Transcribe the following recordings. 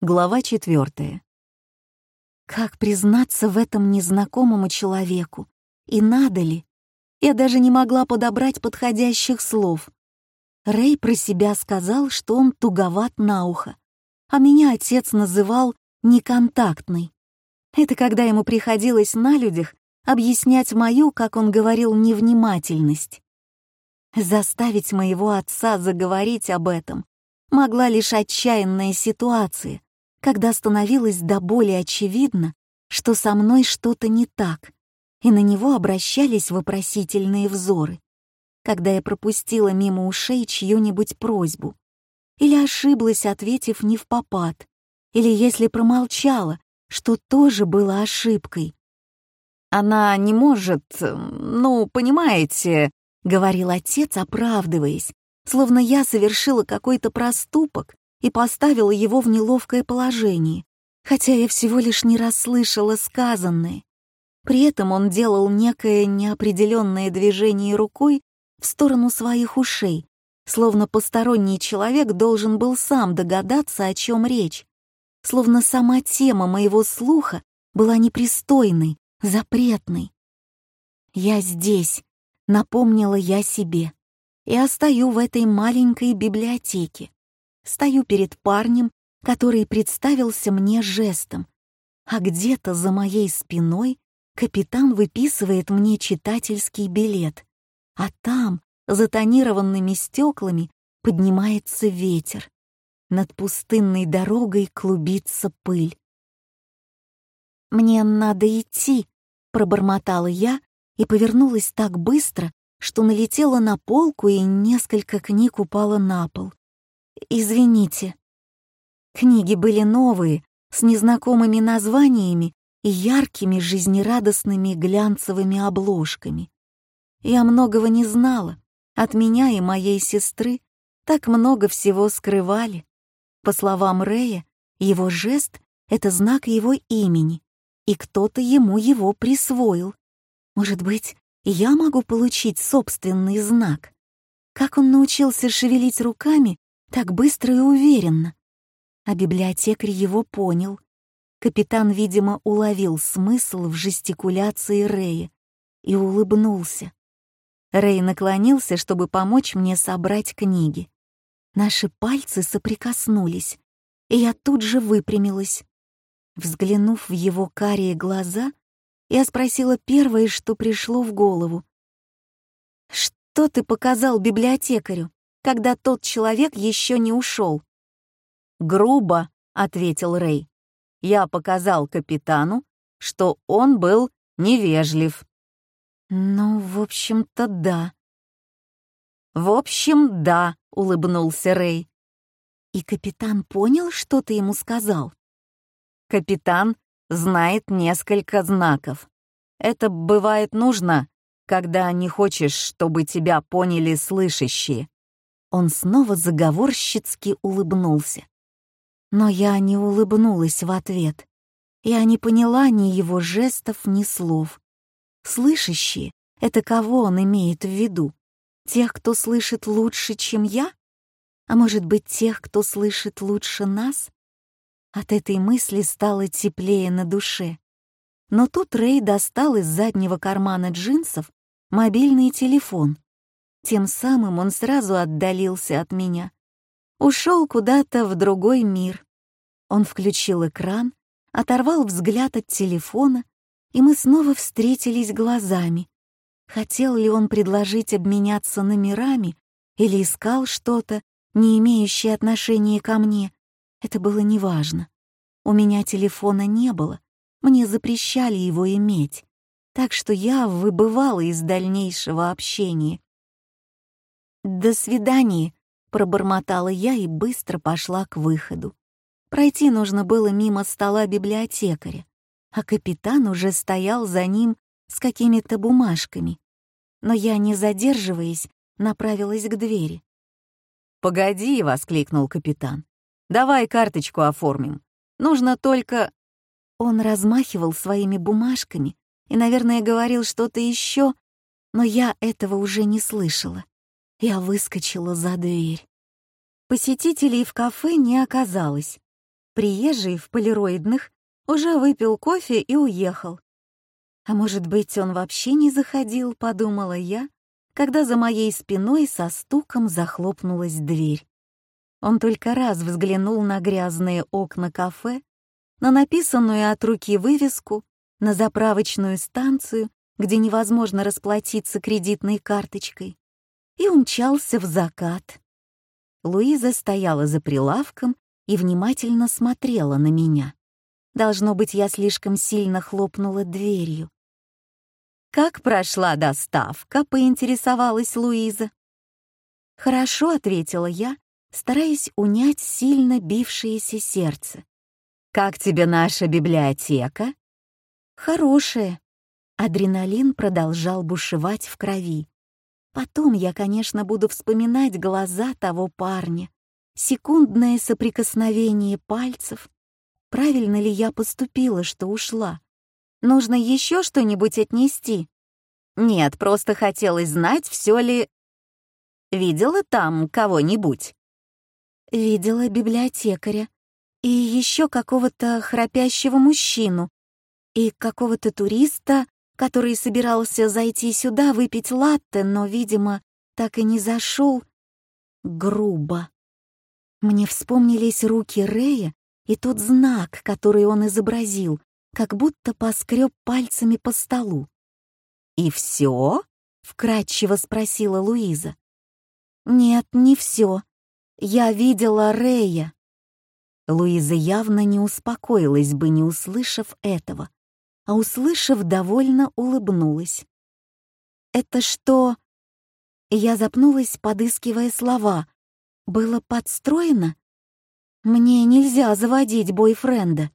Глава четвертая. Как признаться в этом незнакомому человеку? И надо ли? Я даже не могла подобрать подходящих слов. Рэй про себя сказал, что он туговат на ухо, а меня отец называл неконтактной. Это когда ему приходилось на людях объяснять мою, как он говорил, невнимательность. Заставить моего отца заговорить об этом могла лишь отчаянная ситуация, когда становилось до боли очевидно, что со мной что-то не так, и на него обращались вопросительные взоры, когда я пропустила мимо ушей чью-нибудь просьбу, или ошиблась, ответив не в попад, или если промолчала, что тоже было ошибкой. «Она не может, ну, понимаете», — говорил отец, оправдываясь, словно я совершила какой-то проступок и поставила его в неловкое положение, хотя я всего лишь не расслышала сказанное. При этом он делал некое неопределенное движение рукой в сторону своих ушей, словно посторонний человек должен был сам догадаться, о чем речь, словно сама тема моего слуха была непристойной, запретной. «Я здесь», — напомнила я себе, — «я стою в этой маленькой библиотеке, стою перед парнем, который представился мне жестом, а где-то за моей спиной капитан выписывает мне читательский билет, а там, за тонированными стеклами, поднимается ветер. Над пустынной дорогой клубится пыль. «Мне надо идти», — пробормотала я и повернулась так быстро, что налетела на полку и несколько книг упало на пол. «Извините». Книги были новые, с незнакомыми названиями и яркими жизнерадостными глянцевыми обложками. Я многого не знала, от меня и моей сестры так много всего скрывали. По словам Рэя, его жест — это знак его имени, и кто-то ему его присвоил. Может быть, я могу получить собственный знак? Как он научился шевелить руками так быстро и уверенно? А библиотекарь его понял. Капитан, видимо, уловил смысл в жестикуляции Рэя и улыбнулся. Рэй наклонился, чтобы помочь мне собрать книги. Наши пальцы соприкоснулись, и я тут же выпрямилась. Взглянув в его карие глаза, я спросила первое, что пришло в голову. «Что ты показал библиотекарю, когда тот человек еще не ушел?» «Грубо», — ответил Рэй. «Я показал капитану, что он был невежлив». «Ну, в общем-то, да». «В общем, да», — улыбнулся Рэй. «И капитан понял, что ты ему сказал?» «Капитан знает несколько знаков. Это бывает нужно, когда не хочешь, чтобы тебя поняли слышащие». Он снова заговорщицки улыбнулся. Но я не улыбнулась в ответ. Я не поняла ни его жестов, ни слов. Слышащие — это кого он имеет в виду? Тех, кто слышит лучше, чем я? А может быть, тех, кто слышит лучше нас? От этой мысли стало теплее на душе. Но тут Рэй достал из заднего кармана джинсов мобильный телефон. Тем самым он сразу отдалился от меня ушел куда-то в другой мир. Он включил экран, оторвал взгляд от телефона, и мы снова встретились глазами. Хотел ли он предложить обменяться номерами или искал что-то, не имеющее отношения ко мне, это было неважно. У меня телефона не было, мне запрещали его иметь, так что я выбывала из дальнейшего общения. «До свидания», Пробормотала я и быстро пошла к выходу. Пройти нужно было мимо стола библиотекаря, а капитан уже стоял за ним с какими-то бумажками. Но я, не задерживаясь, направилась к двери. «Погоди!» — воскликнул капитан. «Давай карточку оформим. Нужно только...» Он размахивал своими бумажками и, наверное, говорил что-то еще, но я этого уже не слышала. Я выскочила за дверь. Посетителей в кафе не оказалось. приезжий в полироидных уже выпил кофе и уехал. А может быть, он вообще не заходил, подумала я, когда за моей спиной со стуком захлопнулась дверь. Он только раз взглянул на грязные окна кафе, на написанную от руки вывеску, на заправочную станцию, где невозможно расплатиться кредитной карточкой, и умчался в закат. Луиза стояла за прилавком и внимательно смотрела на меня. Должно быть, я слишком сильно хлопнула дверью. «Как прошла доставка?» — поинтересовалась Луиза. «Хорошо», — ответила я, стараясь унять сильно бившееся сердце. «Как тебе наша библиотека?» «Хорошая». Адреналин продолжал бушевать в крови. Потом я, конечно, буду вспоминать глаза того парня, секундное соприкосновение пальцев. Правильно ли я поступила, что ушла? Нужно еще что-нибудь отнести? Нет, просто хотелось знать, все ли... Видела там кого-нибудь? Видела библиотекаря и еще какого-то храпящего мужчину и какого-то туриста, который собирался зайти сюда выпить латте, но, видимо, так и не зашел. Грубо. Мне вспомнились руки Рэя и тот знак, который он изобразил, как будто поскреб пальцами по столу. «И все?» — вкратчиво спросила Луиза. «Нет, не все. Я видела Рэя». Луиза явно не успокоилась бы, не услышав этого, а услышав, довольно улыбнулась. «Это что?» Я запнулась, подыскивая слова. «Было подстроено?» «Мне нельзя заводить бойфренда».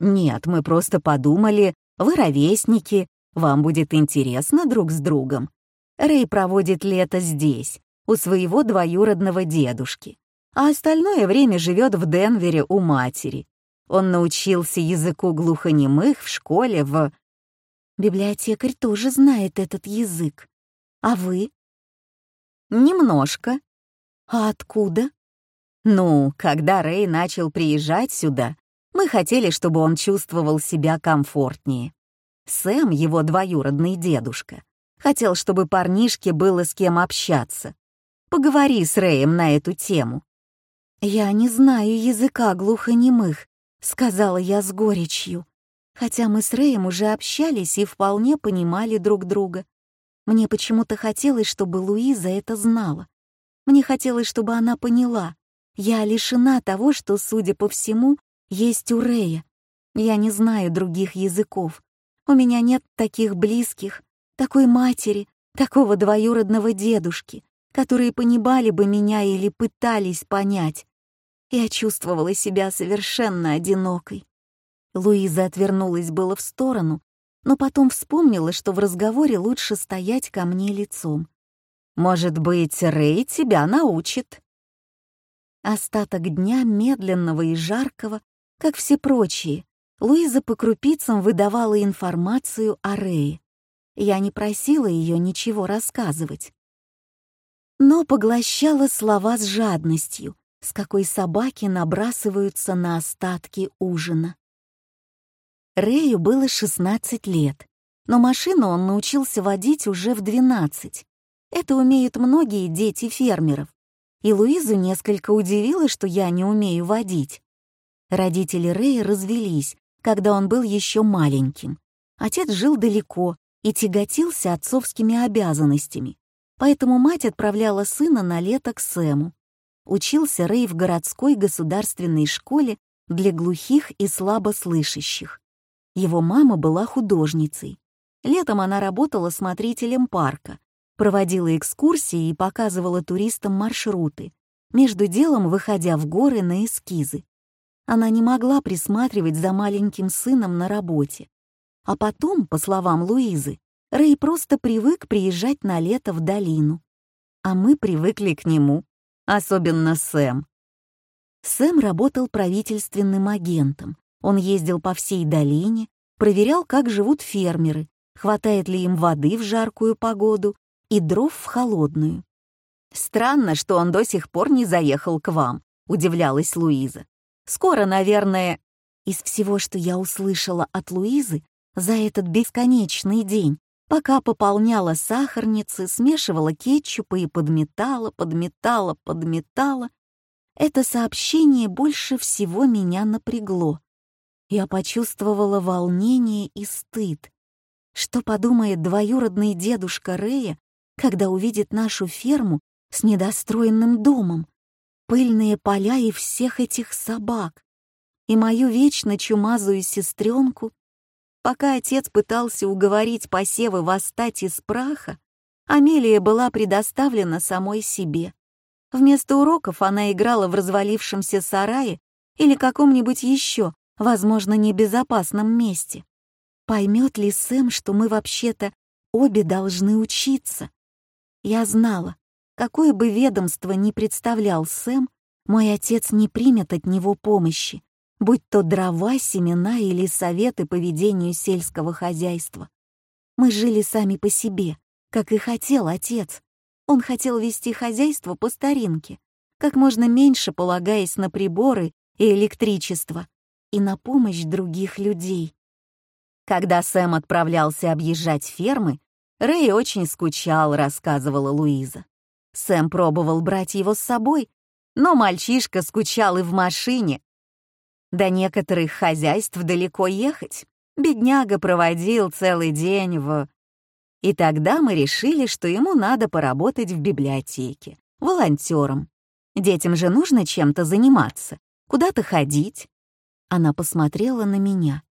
«Нет, мы просто подумали, вы ровесники, вам будет интересно друг с другом. Рэй проводит лето здесь, у своего двоюродного дедушки а остальное время живет в Денвере у матери. Он научился языку глухонемых в школе в... Библиотекарь тоже знает этот язык. А вы? Немножко. А откуда? Ну, когда Рэй начал приезжать сюда, мы хотели, чтобы он чувствовал себя комфортнее. Сэм, его двоюродный дедушка, хотел, чтобы парнишке было с кем общаться. Поговори с Рэем на эту тему. «Я не знаю языка глухонемых», — сказала я с горечью, хотя мы с Рэем уже общались и вполне понимали друг друга. Мне почему-то хотелось, чтобы Луиза это знала. Мне хотелось, чтобы она поняла. Я лишена того, что, судя по всему, есть у Рэя. Я не знаю других языков. У меня нет таких близких, такой матери, такого двоюродного дедушки, которые понимали бы меня или пытались понять. Я чувствовала себя совершенно одинокой. Луиза отвернулась было в сторону, но потом вспомнила, что в разговоре лучше стоять ко мне лицом. «Может быть, Рэй тебя научит?» Остаток дня медленного и жаркого, как все прочие, Луиза по крупицам выдавала информацию о Рэе. Я не просила ее ничего рассказывать но поглощала слова с жадностью, с какой собаки набрасываются на остатки ужина. Рэю было 16 лет, но машину он научился водить уже в 12. Это умеют многие дети фермеров. И Луизу несколько удивило, что я не умею водить. Родители Рэя развелись, когда он был еще маленьким. Отец жил далеко и тяготился отцовскими обязанностями, Поэтому мать отправляла сына на лето к Сэму. Учился Рэй в городской государственной школе для глухих и слабослышащих. Его мама была художницей. Летом она работала смотрителем парка, проводила экскурсии и показывала туристам маршруты, между делом выходя в горы на эскизы. Она не могла присматривать за маленьким сыном на работе. А потом, по словам Луизы, Рэй просто привык приезжать на лето в долину. А мы привыкли к нему, особенно Сэм. Сэм работал правительственным агентом. Он ездил по всей долине, проверял, как живут фермеры, хватает ли им воды в жаркую погоду и дров в холодную. «Странно, что он до сих пор не заехал к вам», — удивлялась Луиза. Скоро, наверное, из всего, что я услышала от Луизы за этот бесконечный день, пока пополняла сахарницы, смешивала кетчупы и подметала, подметала, подметала, это сообщение больше всего меня напрягло. Я почувствовала волнение и стыд. Что подумает двоюродный дедушка Рея, когда увидит нашу ферму с недостроенным домом, пыльные поля и всех этих собак, и мою вечно чумазую сестренку? Пока отец пытался уговорить посевы восстать из праха, Амелия была предоставлена самой себе. Вместо уроков она играла в развалившемся сарае или каком-нибудь еще, возможно, небезопасном месте. Поймет ли Сэм, что мы вообще-то обе должны учиться? Я знала, какое бы ведомство ни представлял Сэм, мой отец не примет от него помощи, будь то дрова, семена или советы по ведению сельского хозяйства. Мы жили сами по себе, как и хотел отец. Он хотел вести хозяйство по старинке, как можно меньше полагаясь на приборы и электричество, и на помощь других людей. Когда Сэм отправлялся объезжать фермы, Рэй очень скучал, рассказывала Луиза. Сэм пробовал брать его с собой, но мальчишка скучал и в машине. До некоторых хозяйств далеко ехать. Бедняга проводил целый день в... И тогда мы решили, что ему надо поработать в библиотеке, волонтером. Детям же нужно чем-то заниматься, куда-то ходить. Она посмотрела на меня.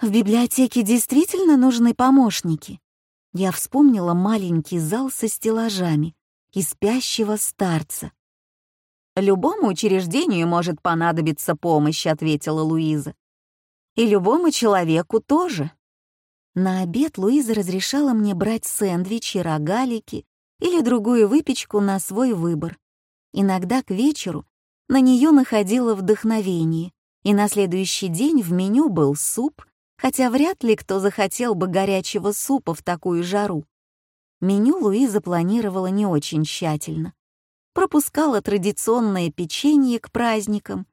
В библиотеке действительно нужны помощники. Я вспомнила маленький зал со стеллажами и спящего старца. «Любому учреждению может понадобиться помощь», — ответила Луиза. «И любому человеку тоже». На обед Луиза разрешала мне брать сэндвичи, рогалики или другую выпечку на свой выбор. Иногда к вечеру на нее находило вдохновение, и на следующий день в меню был суп, хотя вряд ли кто захотел бы горячего супа в такую жару. Меню Луиза планировала не очень тщательно. Пропускала традиционное печенье к праздникам,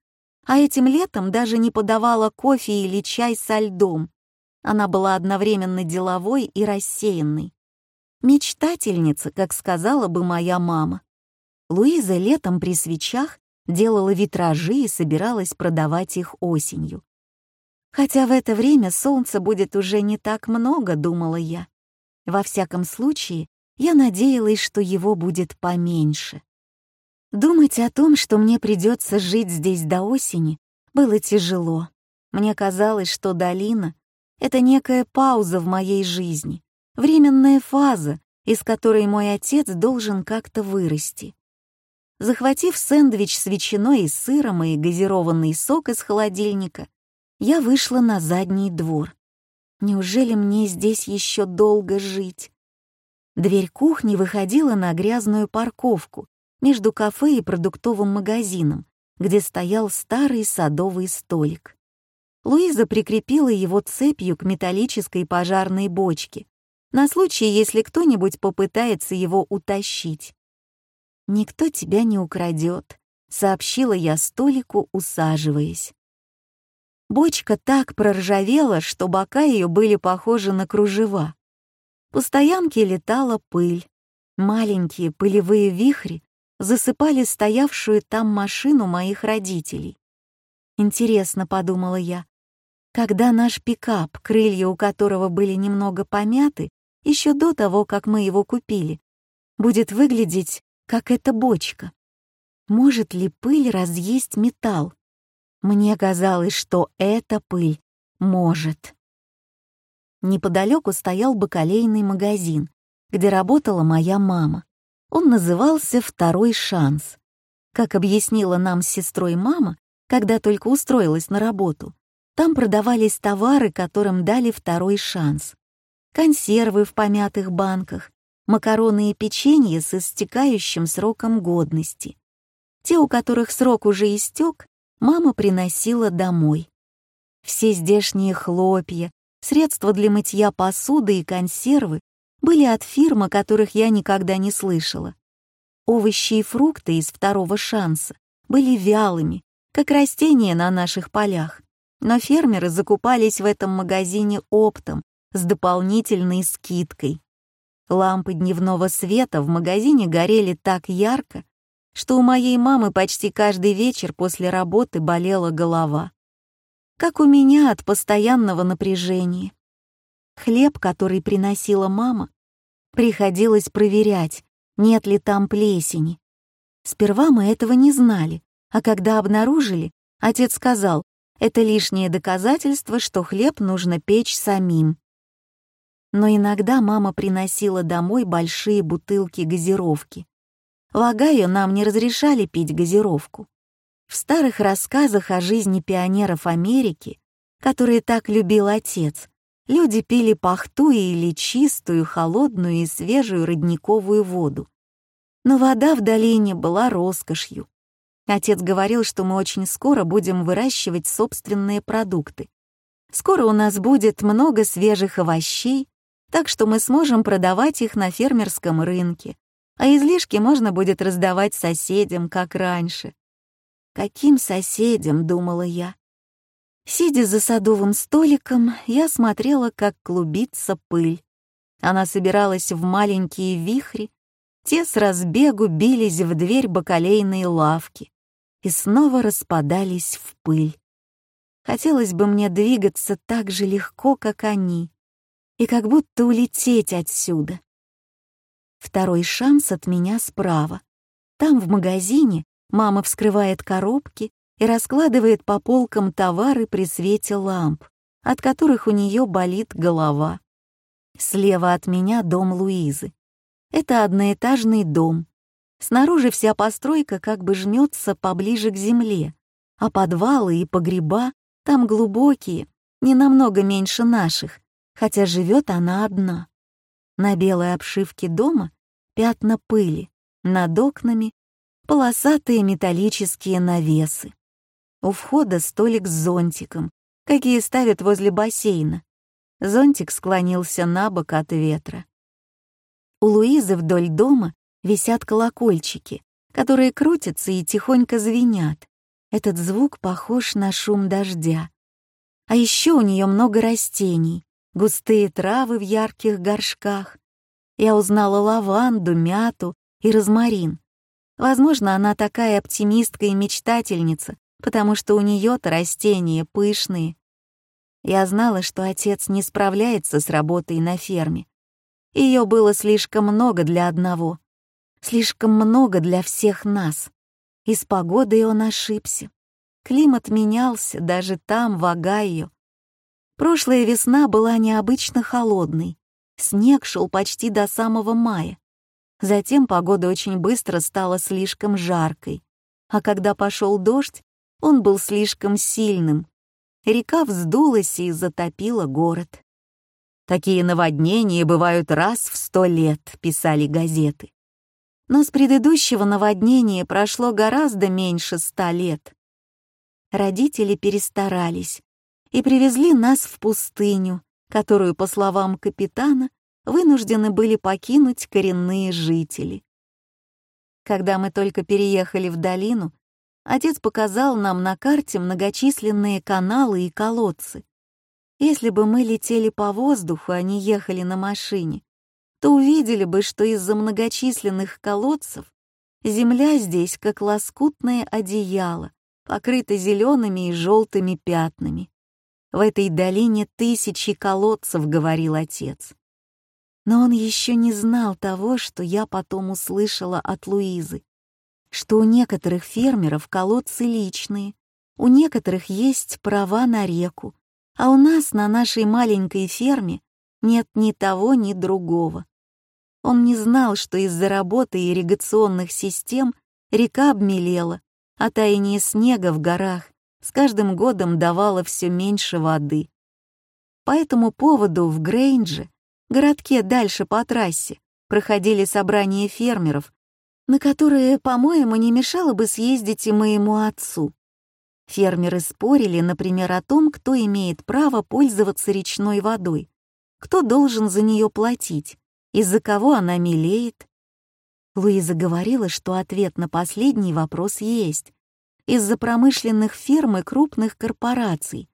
а этим летом даже не подавала кофе или чай со льдом. Она была одновременно деловой и рассеянной. Мечтательница, как сказала бы моя мама. Луиза летом при свечах делала витражи и собиралась продавать их осенью. Хотя в это время солнца будет уже не так много, думала я. Во всяком случае, я надеялась, что его будет поменьше. Думать о том, что мне придется жить здесь до осени, было тяжело. Мне казалось, что долина — это некая пауза в моей жизни, временная фаза, из которой мой отец должен как-то вырасти. Захватив сэндвич с ветчиной и сыром и газированный сок из холодильника, я вышла на задний двор. Неужели мне здесь еще долго жить? Дверь кухни выходила на грязную парковку между кафе и продуктовым магазином, где стоял старый садовый столик. Луиза прикрепила его цепью к металлической пожарной бочке, на случай, если кто-нибудь попытается его утащить. «Никто тебя не украдет», — сообщила я столику, усаживаясь. Бочка так проржавела, что бока ее были похожи на кружева. По стоянке летала пыль. Маленькие пылевые вихри засыпали стоявшую там машину моих родителей. Интересно, подумала я, когда наш пикап, крылья у которого были немного помяты, еще до того, как мы его купили, будет выглядеть, как эта бочка. Может ли пыль разъесть металл? Мне казалось, что эта пыль может. Неподалеку стоял бакалейный магазин, где работала моя мама. Он назывался «Второй шанс». Как объяснила нам с сестрой мама, когда только устроилась на работу, там продавались товары, которым дали второй шанс. Консервы в помятых банках, макароны и печенье с истекающим сроком годности. Те, у которых срок уже истек, мама приносила домой. Все здешние хлопья, средства для мытья посуды и консервы были от фирм, о которых я никогда не слышала. Овощи и фрукты из второго шанса были вялыми, как растения на наших полях. Но фермеры закупались в этом магазине оптом с дополнительной скидкой. Лампы дневного света в магазине горели так ярко, что у моей мамы почти каждый вечер после работы болела голова. Как у меня от постоянного напряжения. Хлеб, который приносила мама, приходилось проверять, нет ли там плесени. Сперва мы этого не знали, а когда обнаружили, отец сказал, это лишнее доказательство, что хлеб нужно печь самим. Но иногда мама приносила домой большие бутылки газировки. В Огайо нам не разрешали пить газировку. В старых рассказах о жизни пионеров Америки, которые так любил отец, люди пили пахту или чистую, холодную и свежую родниковую воду. Но вода в долине была роскошью. Отец говорил, что мы очень скоро будем выращивать собственные продукты. Скоро у нас будет много свежих овощей, так что мы сможем продавать их на фермерском рынке, а излишки можно будет раздавать соседям, как раньше. Каким соседям, думала я. Сидя за садовым столиком, я смотрела, как клубится пыль. Она собиралась в маленькие вихри, те с разбегу бились в дверь бакалейной лавки и снова распадались в пыль. Хотелось бы мне двигаться так же легко, как они, и как будто улететь отсюда. Второй шанс от меня справа. Там, в магазине, мама вскрывает коробки и раскладывает по полкам товары при свете ламп, от которых у нее болит голова. Слева от меня дом Луизы. Это одноэтажный дом. Снаружи вся постройка как бы жмется поближе к земле, а подвалы и погреба там глубокие, не намного меньше наших, хотя живет она одна. На белой обшивке дома пятна пыли, над окнами полосатые металлические навесы. У входа столик с зонтиком, какие ставят возле бассейна. Зонтик склонился на бок от ветра. У Луизы вдоль дома висят колокольчики, которые крутятся и тихонько звенят. Этот звук похож на шум дождя. А еще у нее много растений, густые травы в ярких горшках. Я узнала лаванду, мяту и розмарин. Возможно, она такая оптимистка и мечтательница, потому что у нее-то растения пышные. Я знала, что отец не справляется с работой на ферме. Ее было слишком много для одного, слишком много для всех нас. И с погодой он ошибся. Климат менялся даже там, в Огайо, Прошлая весна была необычно холодной. Снег шел почти до самого мая. Затем погода очень быстро стала слишком жаркой. А когда пошел дождь, он был слишком сильным. Река вздулась и затопила город. «Такие наводнения бывают раз в сто лет», — писали газеты. Но с предыдущего наводнения прошло гораздо меньше ста лет. Родители перестарались и привезли нас в пустыню, которую, по словам капитана, вынуждены были покинуть коренные жители. Когда мы только переехали в долину, отец показал нам на карте многочисленные каналы и колодцы. Если бы мы летели по воздуху, а не ехали на машине, то увидели бы, что из-за многочисленных колодцев земля здесь как лоскутное одеяло, покрыта зелеными и желтыми пятнами. В этой долине тысячи колодцев, говорил отец. Но он еще не знал того, что я потом услышала от Луизы, что у некоторых фермеров колодцы личные, у некоторых есть права на реку, а у нас на нашей маленькой ферме нет ни того, ни другого. Он не знал, что из-за работы ирригационных систем река обмелела, а таяние снега в горах с каждым годом давала все меньше воды. По этому поводу в Грейнже, городке дальше по трассе, проходили собрания фермеров, на которые, по-моему, не мешало бы съездить и моему отцу. Фермеры спорили, например, о том, кто имеет право пользоваться речной водой, кто должен за нее платить, из-за кого она мелеет. Луиза говорила, что ответ на последний вопрос есть, из-за промышленных ферм и крупных корпораций,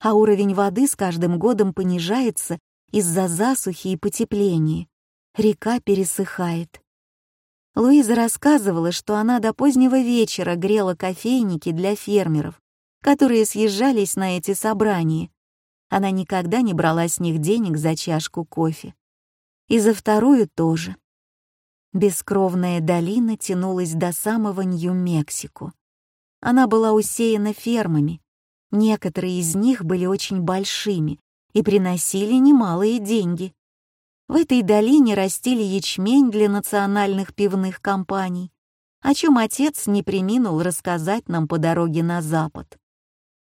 а уровень воды с каждым годом понижается из-за засухи и потепления. Река пересыхает. Луиза рассказывала, что она до позднего вечера грела кофейники для фермеров, которые съезжались на эти собрания. Она никогда не брала с них денег за чашку кофе. И за вторую тоже. Бескровная долина тянулась до самого Нью-Мексико. Она была усеяна фермами. Некоторые из них были очень большими и приносили немалые деньги. В этой долине растили ячмень для национальных пивных компаний, о чем отец не приминул рассказать нам по дороге на запад.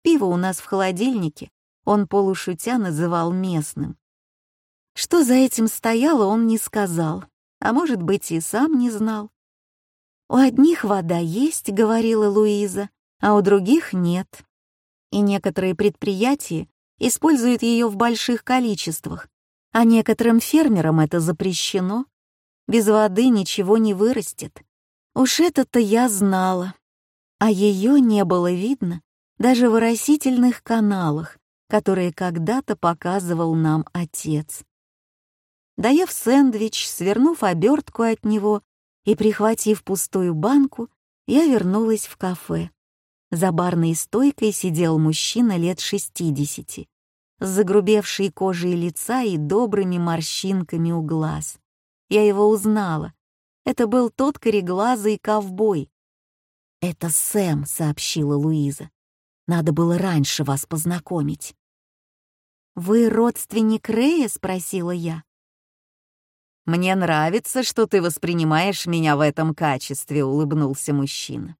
Пиво у нас в холодильнике он полушутя называл местным. Что за этим стояло, он не сказал, а может быть и сам не знал. «У одних вода есть», — говорила Луиза, «а у других нет». И некоторые предприятия используют ее в больших количествах, а некоторым фермерам это запрещено. Без воды ничего не вырастет. Уж это-то я знала. А ее не было видно даже в растительных каналах, которые когда-то показывал нам отец. Доев сэндвич, свернув обертку от него и прихватив пустую банку, я вернулась в кафе. За барной стойкой сидел мужчина лет шестидесяти с загрубевшей кожей лица и добрыми морщинками у глаз. Я его узнала. Это был тот кореглазый ковбой. «Это Сэм», — сообщила Луиза. «Надо было раньше вас познакомить». «Вы родственник Рэя?» — спросила я. «Мне нравится, что ты воспринимаешь меня в этом качестве», — улыбнулся мужчина.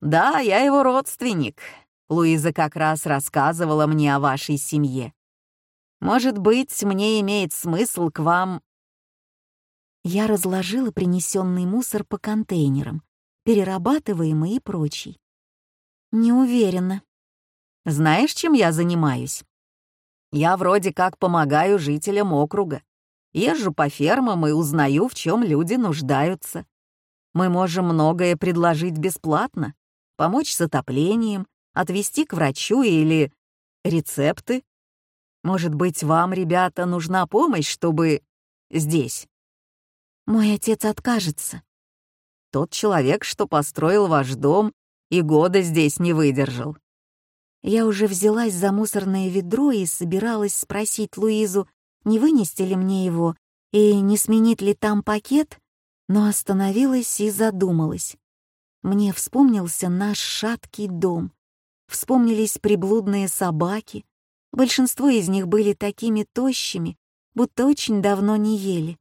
«Да, я его родственник. Луиза как раз рассказывала мне о вашей семье. Может быть, мне имеет смысл к вам...» Я разложила принесенный мусор по контейнерам, перерабатываемый и прочий. Не уверена. Знаешь, чем я занимаюсь? Я вроде как помогаю жителям округа. Езжу по фермам и узнаю, в чем люди нуждаются. Мы можем многое предложить бесплатно, помочь с отоплением, отвезти к врачу или рецепты. Может быть, вам, ребята, нужна помощь, чтобы здесь? Мой отец откажется. Тот человек, что построил ваш дом, и года здесь не выдержал. Я уже взялась за мусорное ведро и собиралась спросить Луизу, не вынести ли мне его и не сменить ли там пакет, но остановилась и задумалась. Мне вспомнился наш шаткий дом. Вспомнились приблудные собаки. Большинство из них были такими тощими, будто очень давно не ели.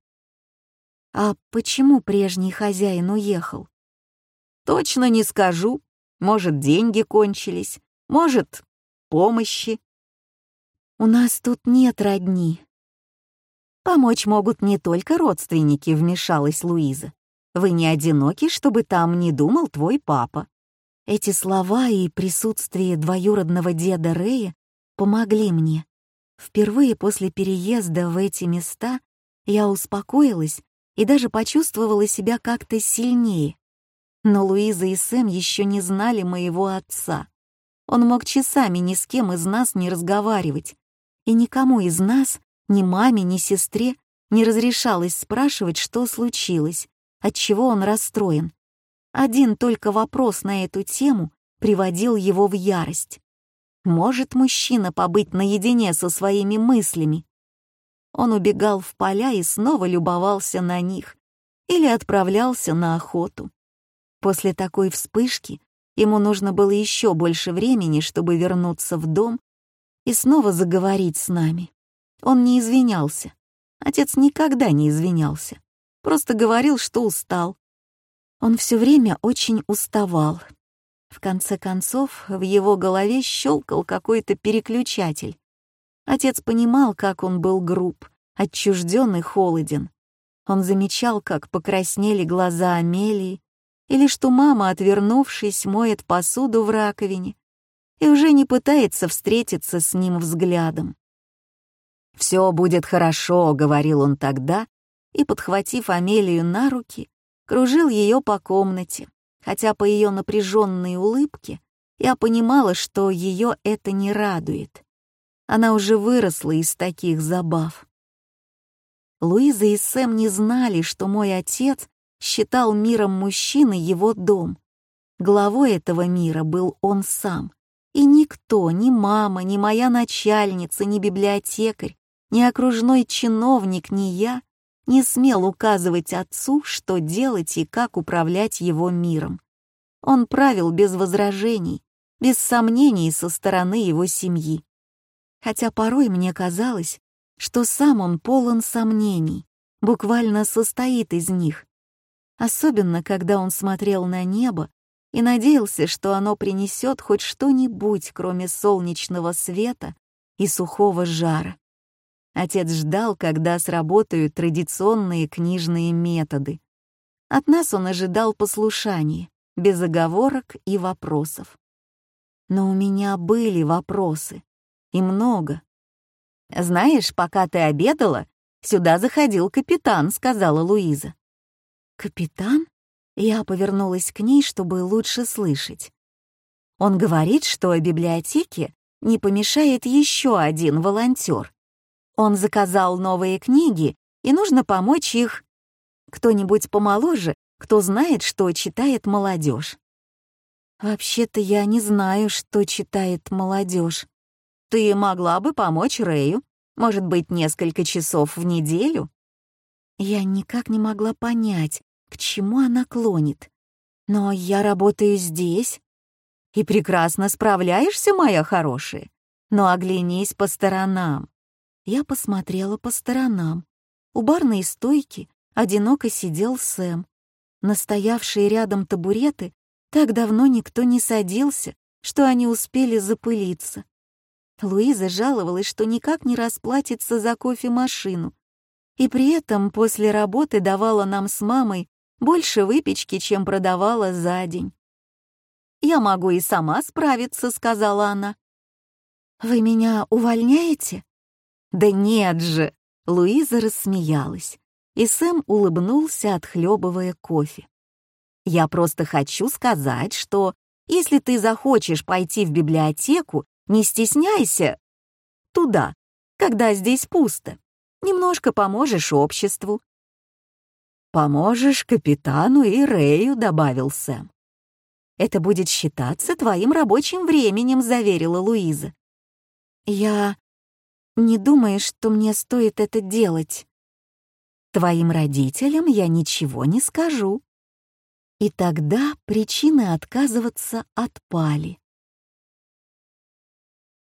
А почему прежний хозяин уехал? Точно не скажу. Может, деньги кончились, может, помощи. У нас тут нет родни. Помочь могут не только родственники, вмешалась Луиза. Вы не одиноки, чтобы там не думал твой папа. Эти слова и присутствие двоюродного деда Рэя помогли мне. Впервые после переезда в эти места я успокоилась и даже почувствовала себя как-то сильнее. Но Луиза и Сэм еще не знали моего отца. Он мог часами ни с кем из нас не разговаривать, и никому из нас, ни маме, ни сестре, не разрешалось спрашивать, что случилось, отчего он расстроен. Один только вопрос на эту тему приводил его в ярость. Может мужчина побыть наедине со своими мыслями? Он убегал в поля и снова любовался на них или отправлялся на охоту. После такой вспышки ему нужно было еще больше времени, чтобы вернуться в дом и снова заговорить с нами. Он не извинялся. Отец никогда не извинялся. Просто говорил, что устал, он все время очень уставал. В конце концов, в его голове щелкал какой-то переключатель. Отец понимал, как он был груб, отчужден и холоден. Он замечал, как покраснели глаза Амелии, или что мама, отвернувшись, моет посуду в раковине и уже не пытается встретиться с ним взглядом. «Все будет хорошо», — говорил он тогда, и, подхватив Амелию на руки, кружил ее по комнате, хотя по ее напряженной улыбке я понимала, что ее это не радует. Она уже выросла из таких забав. Луиза и Сэм не знали, что мой отец считал миром мужчины его дом. Главой этого мира был он сам. И никто, ни мама, ни моя начальница, ни библиотекарь, ни окружной чиновник, ни я не смел указывать отцу, что делать и как управлять его миром. Он правил без возражений, без сомнений со стороны его семьи. Хотя порой мне казалось, что сам он полон сомнений, буквально состоит из них. Особенно, когда он смотрел на небо и надеялся, что оно принесет хоть что-нибудь, кроме солнечного света и сухого жара. Отец ждал, когда сработают традиционные книжные методы. От нас он ожидал послушания, без оговорок и вопросов. Но у меня были вопросы. И много. «Знаешь, пока ты обедала, сюда заходил капитан», — сказала Луиза. «Капитан?» Я повернулась к ней, чтобы лучше слышать. Он говорит, что о библиотеке не помешает еще один волонтер. Он заказал новые книги, и нужно помочь их. Кто-нибудь помоложе, кто знает, что читает молодежь. Вообще-то я не знаю, что читает молодежь. Ты могла бы помочь Рэю, может быть, несколько часов в неделю? Я никак не могла понять, к чему она клонит. Но я работаю здесь. И прекрасно справляешься, моя хорошая. Но оглянись по сторонам. Я посмотрела по сторонам. У барной стойки одиноко сидел Сэм. Настоявшие рядом табуреты так давно никто не садился, что они успели запылиться. Луиза жаловалась, что никак не расплатится за кофемашину, и при этом после работы давала нам с мамой больше выпечки, чем продавала за день. «Я могу и сама справиться», — сказала она. «Вы меня увольняете?» «Да нет же!» — Луиза рассмеялась, и Сэм улыбнулся, отхлебывая кофе. «Я просто хочу сказать, что если ты захочешь пойти в библиотеку, не стесняйся туда, когда здесь пусто. Немножко поможешь обществу, «Поможешь капитану и Рэю», — добавил Сэм. «Это будет считаться твоим рабочим временем», — заверила Луиза. «Я не думаю, что мне стоит это делать. Твоим родителям я ничего не скажу». И тогда причины отказываться отпали.